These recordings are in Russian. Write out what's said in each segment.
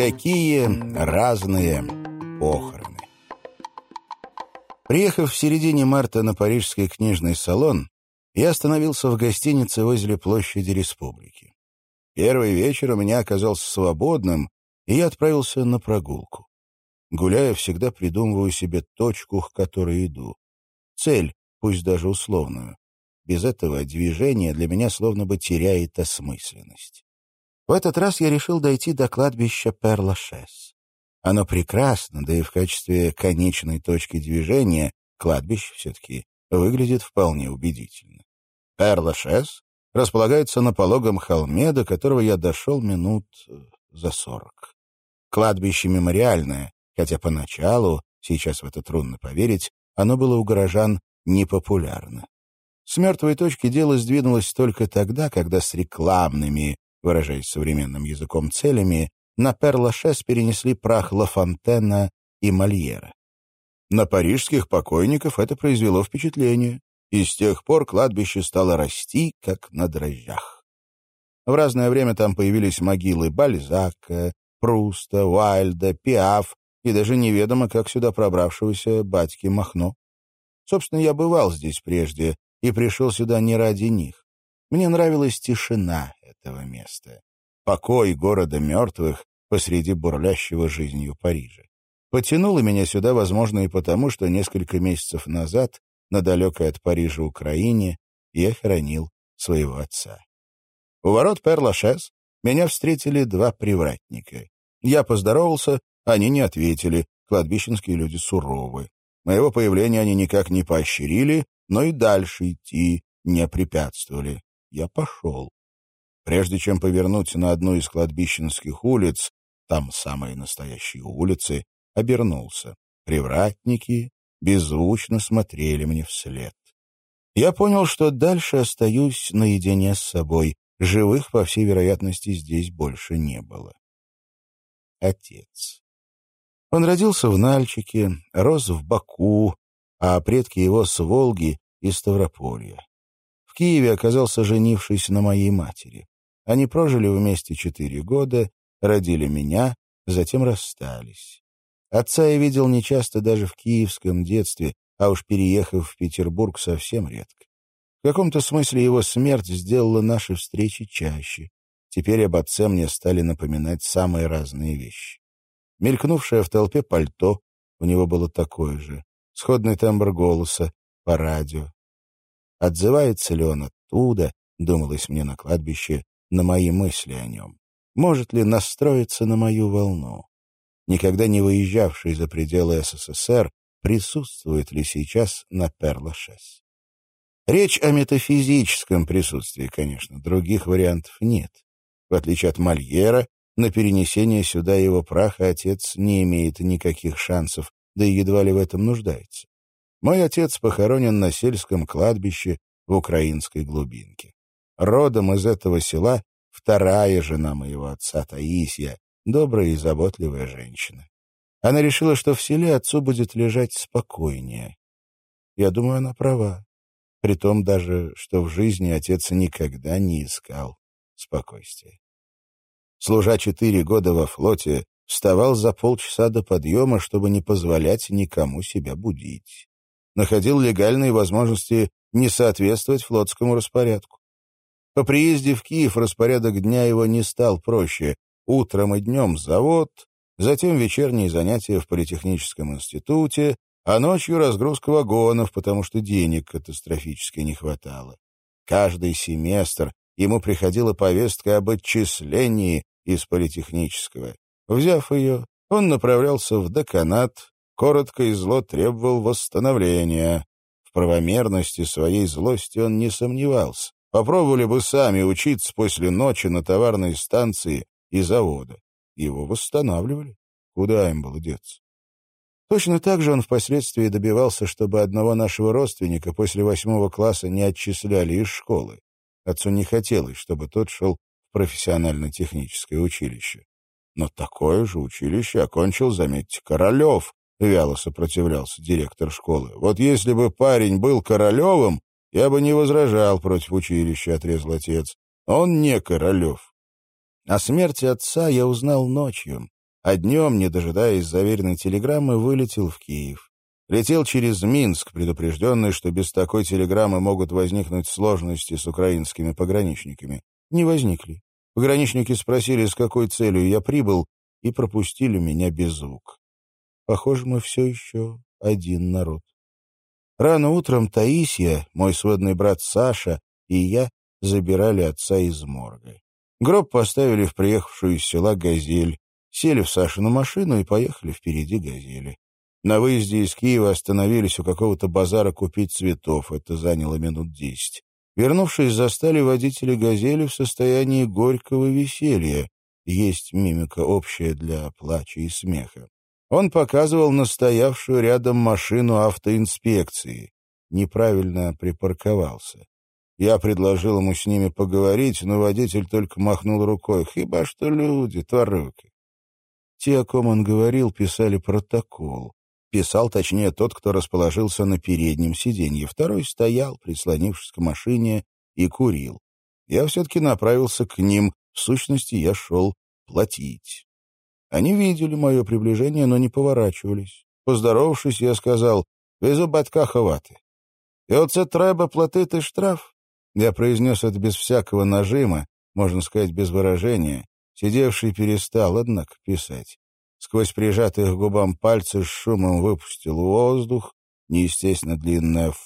Какие разные похороны. Приехав в середине марта на парижский книжный салон, я остановился в гостинице возле площади Республики. Первый вечер у меня оказался свободным, и я отправился на прогулку. Гуляя, всегда придумываю себе точку, к которой иду. Цель, пусть даже условную. Без этого движение для меня словно бы теряет осмысленность. В этот раз я решил дойти до кладбища Перлашес. Оно прекрасно, да и в качестве конечной точки движения кладбище все-таки выглядит вполне убедительно. Перлашес располагается на пологом холме, до которого я дошел минут э, за сорок. Кладбище мемориальное, хотя поначалу, сейчас в это трудно поверить, оно было у горожан непопулярно. С мертвой точки дело сдвинулось только тогда, когда с рекламными, выражаясь современным языком, целями на Перлашес перенесли прах Лафонтена и Мольера. На парижских покойников это произвело впечатление, и с тех пор кладбище стало расти, как на дрожжах. В разное время там появились могилы Бальзака, Пруста, Уайльда, Пиаф и даже неведомо, как сюда пробравшегося батьки Махно. Собственно, я бывал здесь прежде и пришел сюда не ради них. Мне нравилась тишина этого места. Покой города мертвых посреди бурлящего жизнью Парижа. Потянуло меня сюда, возможно, и потому, что несколько месяцев назад на далекой от Парижа Украине я хоронил своего отца. У ворот Пер-Лашес меня встретили два привратника. Я поздоровался, они не ответили, кладбищенские люди суровы. Моего появления они никак не поощрили, но и дальше идти не препятствовали. Я пошел. Прежде чем повернуть на одну из кладбищенских улиц, там самые настоящие улицы, обернулся. Привратники беззвучно смотрели мне вслед. Я понял, что дальше остаюсь наедине с собой. Живых, по всей вероятности, здесь больше не было. Отец. Он родился в Нальчике, рос в Баку, а предки его с Волги и Ставрополья. В Киеве оказался женившись на моей матери. Они прожили вместе четыре года, родили меня, затем расстались. Отца я видел нечасто даже в киевском детстве, а уж переехав в Петербург совсем редко. В каком-то смысле его смерть сделала наши встречи чаще. Теперь об отце мне стали напоминать самые разные вещи. Мелькнувшее в толпе пальто, у него было такое же, сходный тембр голоса по радио. Отзывается ли он оттуда, думалось мне на кладбище, на мои мысли о нем? Может ли настроиться на мою волну? Никогда не выезжавший за пределы СССР, присутствует ли сейчас на Перлашес? Речь о метафизическом присутствии, конечно, других вариантов нет. В отличие от Мольера, на перенесение сюда его праха отец не имеет никаких шансов, да и едва ли в этом нуждается. Мой отец похоронен на сельском кладбище в украинской глубинке. Родом из этого села вторая жена моего отца, Таисия, добрая и заботливая женщина. Она решила, что в селе отцу будет лежать спокойнее. Я думаю, она права. При том даже, что в жизни отец никогда не искал спокойствия. Служа четыре года во флоте, вставал за полчаса до подъема, чтобы не позволять никому себя будить. Находил легальные возможности не соответствовать флотскому распорядку. По приезде в Киев распорядок дня его не стал проще. Утром и днем завод, затем вечерние занятия в политехническом институте, а ночью разгрузка вагонов, потому что денег катастрофически не хватало. Каждый семестр ему приходила повестка об отчислении из политехнического. Взяв ее, он направлялся в деканат, коротко и зло требовал восстановления. В правомерности своей злости он не сомневался. Попробовали бы сами учиться после ночи на товарной станции и завода. Его восстанавливали. Куда им было деться? Точно так же он впоследствии добивался, чтобы одного нашего родственника после восьмого класса не отчисляли из школы. Отцу не хотелось, чтобы тот шел в профессионально-техническое училище. Но такое же училище окончил, заметьте, Королев, — вяло сопротивлялся директор школы. «Вот если бы парень был Королевым, я бы не возражал против училища», — отрезал отец. «Он не Королев». О смерти отца я узнал ночью, а днем, не дожидаясь заверенной телеграммы, вылетел в Киев. Летел через Минск, предупрежденный, что без такой телеграммы могут возникнуть сложности с украинскими пограничниками. Не возникли. Пограничники спросили, с какой целью я прибыл, и пропустили меня без звук. Похоже, мы все еще один народ. Рано утром Таисия, мой сводный брат Саша и я забирали отца из морга. Гроб поставили в приехавшую из села «Газель», сели в Сашину машину и поехали впереди «Газели». На выезде из Киева остановились у какого-то базара купить цветов. Это заняло минут десять. Вернувшись, застали водителя «Газели» в состоянии горького веселья. Есть мимика общая для плача и смеха. Он показывал настоявшую рядом машину автоинспекции. Неправильно припарковался. Я предложил ему с ними поговорить, но водитель только махнул рукой. Хиба что люди, тваруки. Те, о ком он говорил, писали протокол. Писал, точнее, тот, кто расположился на переднем сиденье. Второй стоял, прислонившись к машине, и курил. Я все-таки направился к ним. В сущности, я шел платить. Они видели мое приближение, но не поворачивались. Поздоровавшись, я сказал, «Везу батька ховати». «И оце треба платити штраф?» Я произнес это без всякого нажима, можно сказать, без выражения. Сидевший перестал, однако, писать. Сквозь прижатые к губам пальцы с шумом выпустил воздух, неестественно длинная «ф».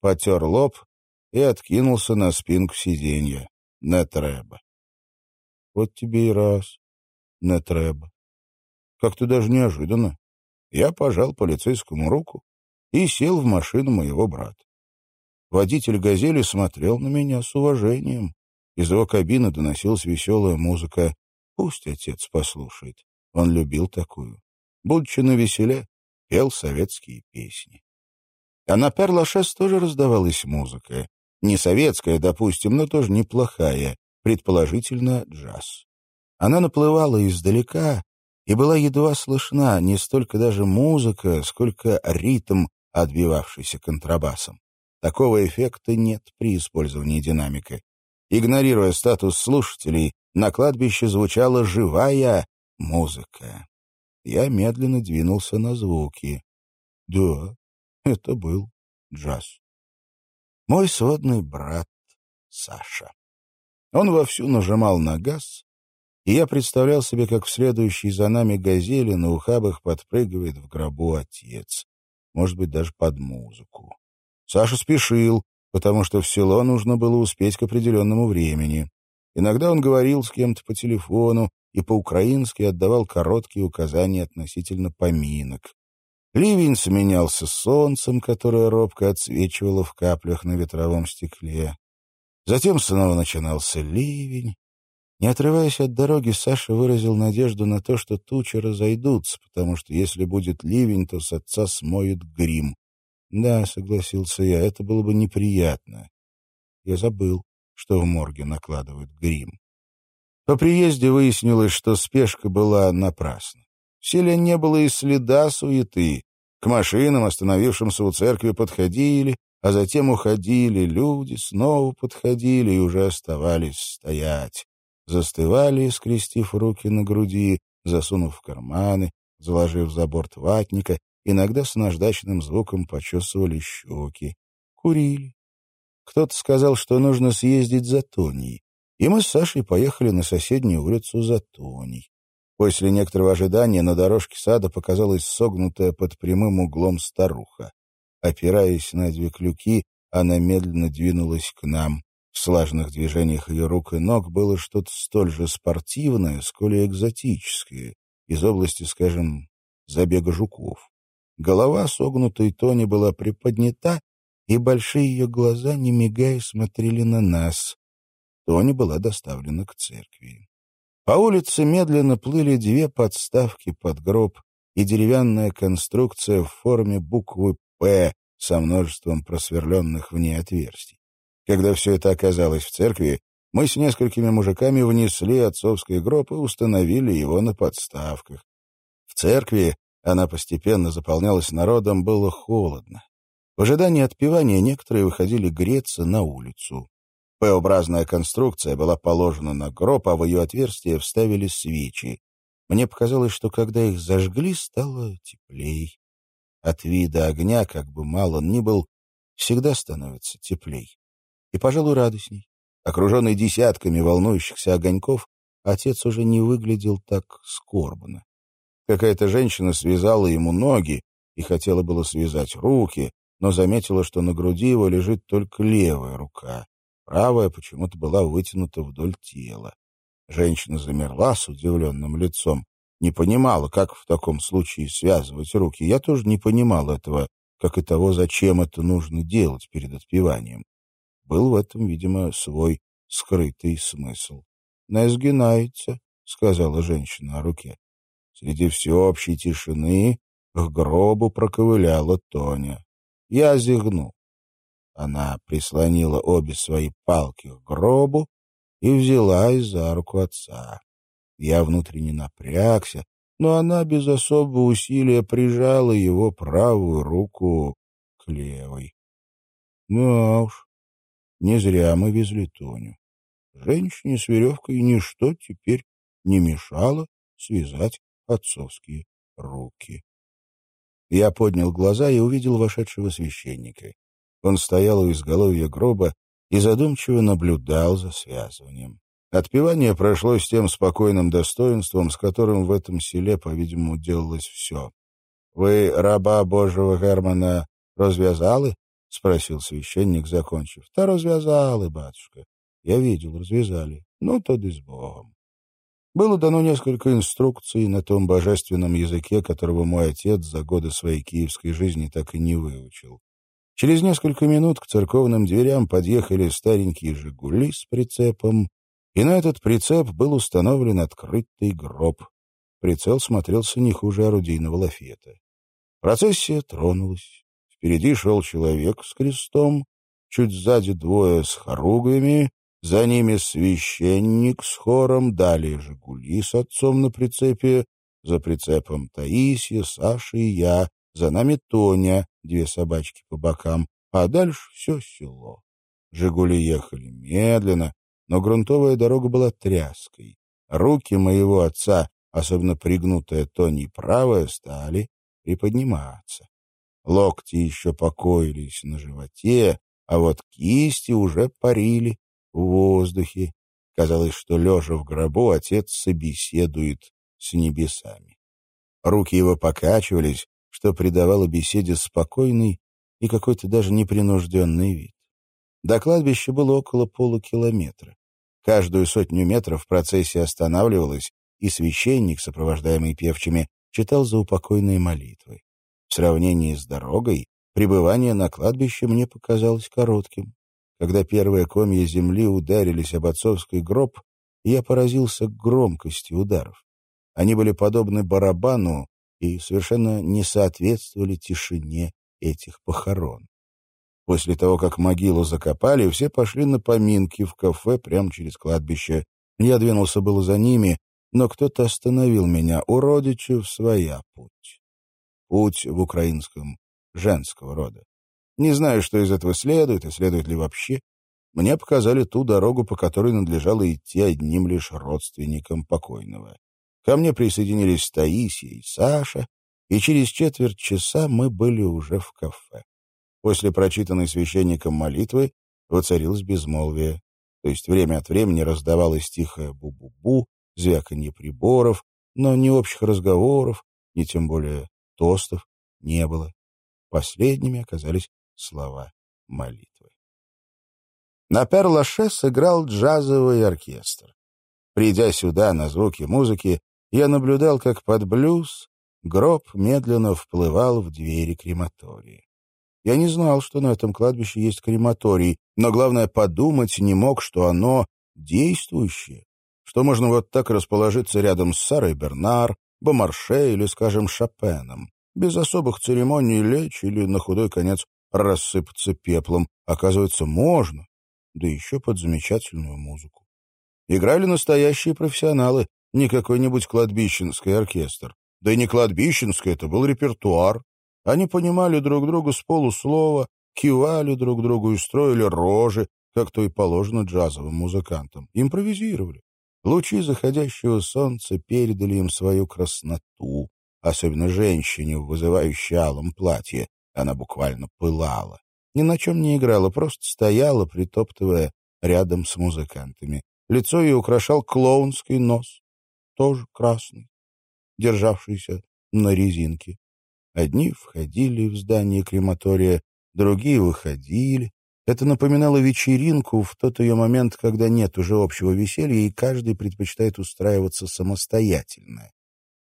Потер лоб и откинулся на спинку сиденья. Не треба. Вот тебе и раз. Не треба. Как-то даже неожиданно. Я пожал полицейскому руку и сел в машину моего брата. Водитель «Газели» смотрел на меня с уважением. Из его кабины доносилась веселая музыка. Пусть отец послушает. Он любил такую. Будучи на веселе, пел советские песни. А на Перлашес тоже раздавалась музыка. Не советская, допустим, но тоже неплохая, предположительно джаз. Она наплывала издалека и была едва слышна не столько даже музыка, сколько ритм, отбивавшийся контрабасом. Такого эффекта нет при использовании динамика. Игнорируя статус слушателей, на кладбище звучала живая музыка. Я медленно двинулся на звуки. Да, это был джаз. Мой сводный брат Саша. Он вовсю нажимал на газ, и я представлял себе, как в следующей за нами газели на ухабах подпрыгивает в гробу отец. Может быть, даже под музыку. Саша спешил, потому что в село нужно было успеть к определенному времени. Иногда он говорил с кем-то по телефону и по-украински отдавал короткие указания относительно поминок. Ливень сменялся солнцем, которое робко отсвечивало в каплях на ветровом стекле. Затем снова начинался ливень. Не отрываясь от дороги, Саша выразил надежду на то, что тучи разойдутся, потому что если будет ливень, то с отца смоет грим. «Да», — согласился я, — «это было бы неприятно». Я забыл что в морге накладывают грим. По приезде выяснилось, что спешка была напрасна. В селе не было и следа суеты. К машинам, остановившимся у церкви, подходили, а затем уходили люди, снова подходили и уже оставались стоять. Застывали, скрестив руки на груди, засунув в карманы, заложив за борт ватника, иногда с наждачным звуком почесывали щеки. Курили. Кто-то сказал, что нужно съездить за Тоней, и мы с Сашей поехали на соседнюю улицу за Тоней. После некоторого ожидания на дорожке сада показалась согнутая под прямым углом старуха. Опираясь на две клюки, она медленно двинулась к нам. В слаженных движениях ее рук и ног было что-то столь же спортивное, сколь и экзотическое, из области, скажем, забега жуков. Голова согнутой Тони была приподнята, и большие ее глаза, не мигая, смотрели на нас. Тони была доставлена к церкви. По улице медленно плыли две подставки под гроб и деревянная конструкция в форме буквы «П» со множеством просверленных в ней отверстий. Когда все это оказалось в церкви, мы с несколькими мужиками внесли отцовский гроб и установили его на подставках. В церкви она постепенно заполнялась народом, было холодно. В ожидании отпевания некоторые выходили греться на улицу. П-образная конструкция была положена на гроб, а в ее отверстие вставили свечи. Мне показалось, что когда их зажгли, стало теплей. От вида огня, как бы мал он ни был, всегда становится теплей. И, пожалуй, радостней. Окруженный десятками волнующихся огоньков, отец уже не выглядел так скорбно. Какая-то женщина связала ему ноги и хотела было связать руки, но заметила, что на груди его лежит только левая рука. Правая почему-то была вытянута вдоль тела. Женщина замерла с удивленным лицом, не понимала, как в таком случае связывать руки. Я тоже не понимал этого, как и того, зачем это нужно делать перед отпеванием. Был в этом, видимо, свой скрытый смысл. — Не сгинается, — сказала женщина о руке. Среди всеобщей тишины к гробу проковыляла Тоня. Я зигнул. Она прислонила обе свои палки к гробу и взялась за руку отца. Я внутренне напрягся, но она без особого усилия прижала его правую руку к левой. Ну уж, не зря мы везли Тоню. Женщине с веревкой ничто теперь не мешало связать отцовские руки. Я поднял глаза и увидел вошедшего священника. Он стоял у изголовья гроба и задумчиво наблюдал за связыванием. Отпевание прошло с тем спокойным достоинством, с которым в этом селе, по-видимому, делалось все. — Вы раба Божьего Германа развязалы? — спросил священник, закончив. — Да развязалы, батюшка. Я видел, развязали. Ну, то и с Богом. Было дано несколько инструкций на том божественном языке, которого мой отец за годы своей киевской жизни так и не выучил. Через несколько минут к церковным дверям подъехали старенькие «Жигули» с прицепом, и на этот прицеп был установлен открытый гроб. Прицел смотрелся не хуже орудийного лафета. Процессия тронулась. Впереди шел человек с крестом, чуть сзади двое с хоругвями, за ними священник с хором, далее «Жигули» с отцом на прицепе, за прицепом Таисия, Саша и я, за нами Тоня, две собачки по бокам, а дальше все село. «Жигули» ехали медленно, но грунтовая дорога была тряской. Руки моего отца, особенно пригнутая Тони правая, стали приподниматься. Локти еще покоились на животе, а вот кисти уже парили в воздухе. Казалось, что, лежа в гробу, отец собеседует с небесами. Руки его покачивались, что придавало беседе спокойный и какой-то даже непринужденный вид. До кладбища было около полукилометра. Каждую сотню метров процессия останавливалась, и священник, сопровождаемый певчими, читал заупокойные молитвы. В сравнении с дорогой, пребывание на кладбище мне показалось коротким. Когда первые комья земли ударились об отцовский гроб, я поразился громкости ударов. Они были подобны барабану и совершенно не соответствовали тишине этих похорон. После того, как могилу закопали, все пошли на поминки в кафе прямо через кладбище. Я двинулся было за ними, но кто-то остановил меня. У своя путь. Путь в украинском женского рода. Не знаю, что из этого следует и следует ли вообще. Мне показали ту дорогу, по которой надлежало идти одним лишь родственникам покойного. Ко мне присоединились Таисия и Саша, и через четверть часа мы были уже в кафе. После прочитанной священником молитвы воцарилось безмолвие, то есть время от времени раздавалось тихое бу-бу-бу, звяканье приборов, но ни общих разговоров, ни тем более тостов не было. Последними оказались слова молитвы. На Перлаше сыграл джазовый оркестр. Придя сюда на звуки музыки, я наблюдал, как под блюз гроб медленно вплывал в двери крематории. Я не знал, что на этом кладбище есть крематорий, но главное подумать не мог, что оно действующее, что можно вот так расположиться рядом с Сарой Бернар, Бомарше или, скажем, Шопеном, без особых церемоний лечь или на худой конец рассыпаться пеплом. Оказывается, можно, да еще под замечательную музыку. Играли настоящие профессионалы, не какой-нибудь кладбищенский оркестр. Да и не кладбищенский, это был репертуар. Они понимали друг друга с полуслова, кивали друг другу и строили рожи, как то и положено джазовым музыкантам. Импровизировали. Лучи заходящего солнца передали им свою красноту, особенно женщине в вызывающей алом платье. Она буквально пылала. Ни на чем не играла, просто стояла, притоптывая рядом с музыкантами. Лицо ее украшал клоунский нос, тоже красный, державшийся на резинке. Одни входили в здание крематория, другие выходили. Это напоминало вечеринку в тот ее момент, когда нет уже общего веселья, и каждый предпочитает устраиваться самостоятельно.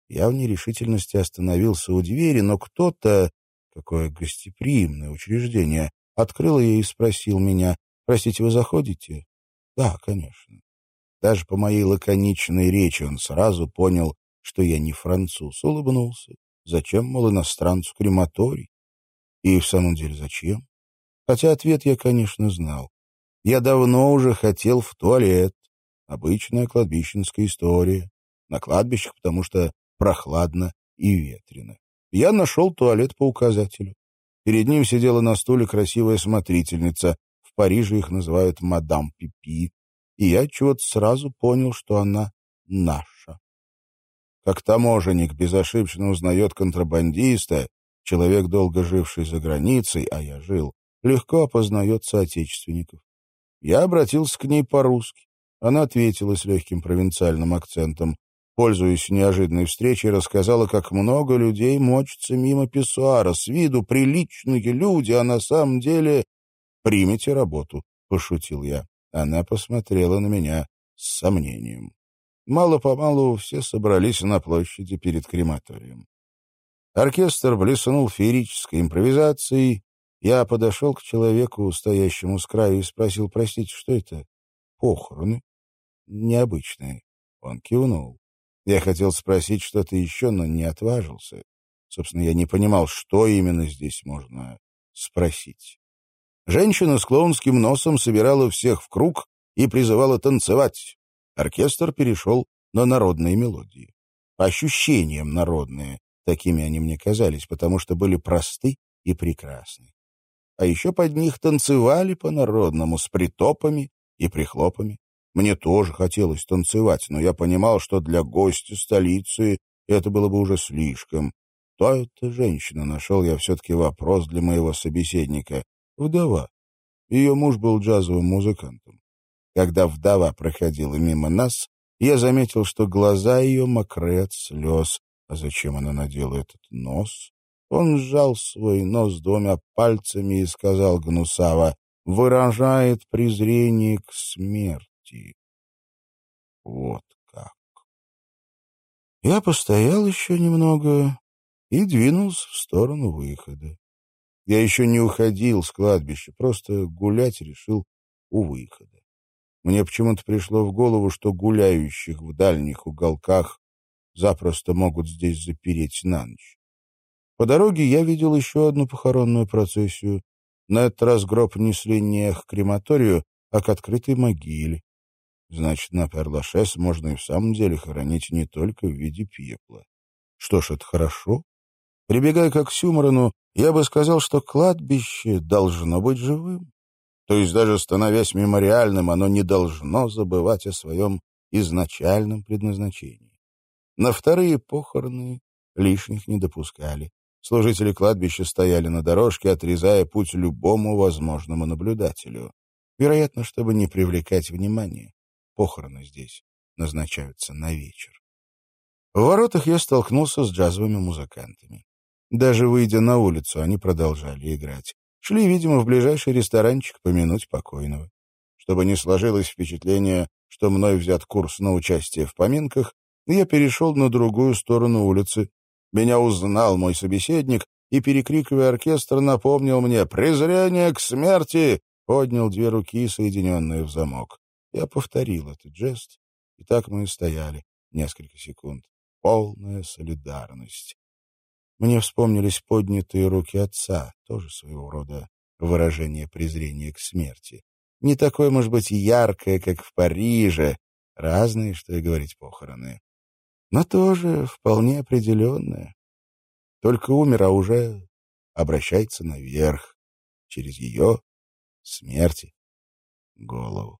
Я в нерешительности остановился у двери, но кто-то, какое гостеприимное учреждение, открыл ее и спросил меня, «Простите, вы заходите?» «Да, конечно». Даже по моей лаконичной речи он сразу понял, что я не француз, улыбнулся. Зачем, мол, иностранцу крематорий? И в самом деле зачем? Хотя ответ я, конечно, знал. Я давно уже хотел в туалет. Обычная кладбищенская история. На кладбищах, потому что прохладно и ветрено. Я нашел туалет по указателю. Перед ним сидела на стуле красивая смотрительница. В Париже их называют мадам Пипи. И я чего-то сразу понял, что она наша. Как таможенник безошибочно узнает контрабандиста, человек, долго живший за границей, а я жил, легко опознает соотечественников. Я обратился к ней по-русски. Она ответила с легким провинциальным акцентом. Пользуясь неожиданной встречей, рассказала, как много людей мочатся мимо писсуара. С виду приличные люди, а на самом деле... «Примите работу», — пошутил я. Она посмотрела на меня с сомнением. Мало-помалу все собрались на площади перед крематорием. Оркестр блеснул феерической импровизацией. Я подошел к человеку, стоящему с краю, и спросил, простите, что это? Похороны. Необычные. Он кивнул. Я хотел спросить что-то еще, но не отважился. Собственно, я не понимал, что именно здесь можно спросить. Женщина с клоунским носом собирала всех в круг и призывала танцевать. Оркестр перешел на народные мелодии. По ощущениям народные, такими они мне казались, потому что были просты и прекрасны. А еще под них танцевали по-народному, с притопами и прихлопами. Мне тоже хотелось танцевать, но я понимал, что для гостя столицы это было бы уже слишком. То эта женщина, нашел я все-таки вопрос для моего собеседника. Вдова. Ее муж был джазовым музыкантом. Когда вдова проходила мимо нас, я заметил, что глаза ее мокры от слез. А зачем она надела этот нос? Он сжал свой нос двумя пальцами и сказал гнусаво, выражает презрение к смерти. Вот как. Я постоял еще немного и двинулся в сторону выхода. Я еще не уходил с кладбища, просто гулять решил у выхода. Мне почему-то пришло в голову, что гуляющих в дальних уголках запросто могут здесь запереть на ночь. По дороге я видел еще одну похоронную процессию. На этот раз гроб несли не к крематорию, а к открытой могиле. Значит, на Перлашес можно и в самом деле хоронить не только в виде пепла. Что ж, это хорошо. Прибегая к Оксюморону, я бы сказал, что кладбище должно быть живым. То есть даже становясь мемориальным, оно не должно забывать о своем изначальном предназначении. На вторые похороны лишних не допускали. Служители кладбища стояли на дорожке, отрезая путь любому возможному наблюдателю. Вероятно, чтобы не привлекать внимание. Похороны здесь назначаются на вечер. В воротах я столкнулся с джазовыми музыкантами. Даже выйдя на улицу, они продолжали играть. Шли, видимо, в ближайший ресторанчик помянуть покойного. Чтобы не сложилось впечатление, что мной взят курс на участие в поминках, я перешел на другую сторону улицы. Меня узнал мой собеседник и, перекрикивая оркестр, напомнил мне «Презрение к смерти!» поднял две руки, соединенные в замок. Я повторил этот жест, и так мы и стояли несколько секунд. Полная солидарность. Мне вспомнились поднятые руки отца, тоже своего рода выражение презрения к смерти. Не такое, может быть, яркое, как в Париже, разные, что и говорить, похороны, но тоже вполне определенное. Только умер, а уже обращается наверх, через ее смерти голову.